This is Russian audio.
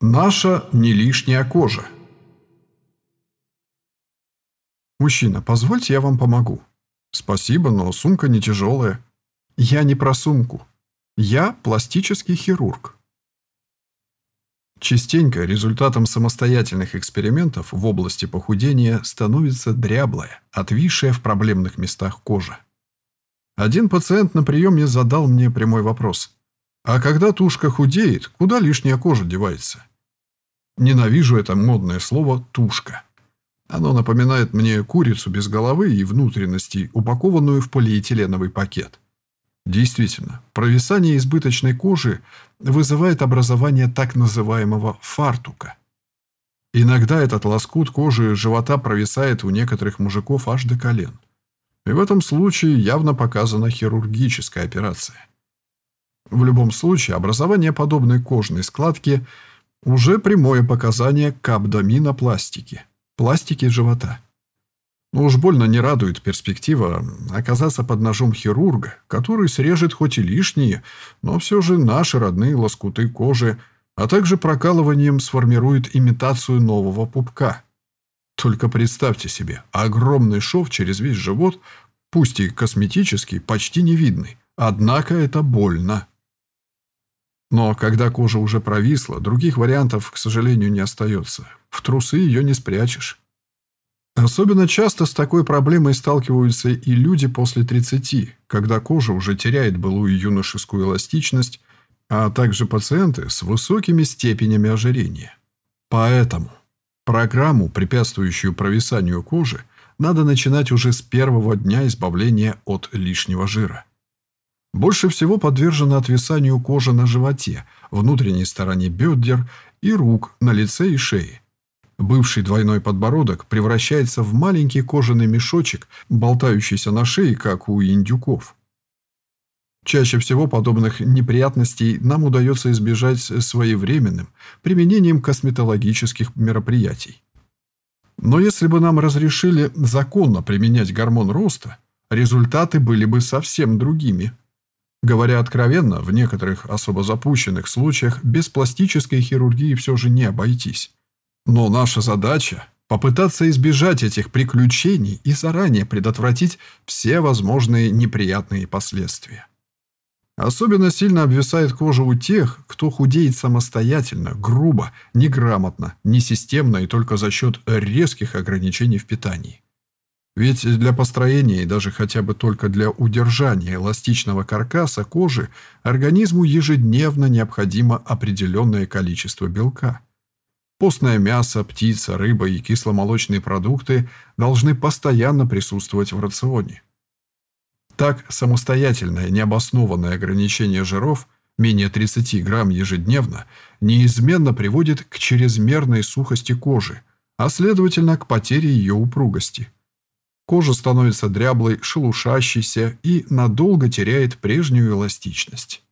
Наша не лишняя кожа. Мужчина, позвольте, я вам помогу. Спасибо, но сумка не тяжелая. Я не про сумку. Я пластический хирург. Частенько результатом самостоятельных экспериментов в области похудения становится дряблая, отвисшая в проблемных местах кожа. Один пациент на приеме задал мне прямой вопрос. А когда тушка худеет, куда лишняя кожа девается? Ненавижу это модное слово «тушка». Оно напоминает мне курицу без головы и внутренностей, упакованную в полиэтиленовый пакет. Действительно, провисание избыточной кожи вызывает образование так называемого фартука. Иногда этот лоскут кожи живота провисает у некоторых мужиков аж до колен. И в этом случае явно показана хирургическая операция. В любом случае, образование подобной кожной складки уже прямое показание к абдоминопластике, пластике живота. Но уж больно не радует перспектива оказаться под ножом хирурга, который срежет хоть и лишние, но все же наши родные лоскуты кожи, а также прокалыванием сформирует имитацию нового пупка. Только представьте себе, огромный шов через весь живот, пусть и косметический, почти невидный, однако это больно. Но когда кожа уже провисла, других вариантов, к сожалению, не остается. В трусы ее не спрячешь. Особенно часто с такой проблемой сталкиваются и люди после 30, когда кожа уже теряет былую юношескую эластичность, а также пациенты с высокими степенями ожирения. Поэтому программу, препятствующую провисанию кожи, надо начинать уже с первого дня избавления от лишнего жира. Больше всего подвержена отвисанию кожа на животе, внутренней стороне бедер и рук, на лице и шее. Бывший двойной подбородок превращается в маленький кожаный мешочек, болтающийся на шее, как у индюков. Чаще всего подобных неприятностей нам удается избежать своевременным применением косметологических мероприятий. Но если бы нам разрешили законно применять гормон роста, результаты были бы совсем другими. Говоря откровенно, в некоторых особо запущенных случаях без пластической хирургии все же не обойтись. Но наша задача – попытаться избежать этих приключений и заранее предотвратить все возможные неприятные последствия. Особенно сильно обвисает кожа у тех, кто худеет самостоятельно, грубо, неграмотно, несистемно и только за счет резких ограничений в питании. Ведь для построения и даже хотя бы только для удержания эластичного каркаса кожи организму ежедневно необходимо определенное количество белка – Постное мясо, птица, рыба и кисломолочные продукты должны постоянно присутствовать в рационе. Так, самостоятельное необоснованное ограничение жиров менее 30 грамм ежедневно неизменно приводит к чрезмерной сухости кожи, а следовательно к потере ее упругости. Кожа становится дряблой, шелушащейся и надолго теряет прежнюю эластичность.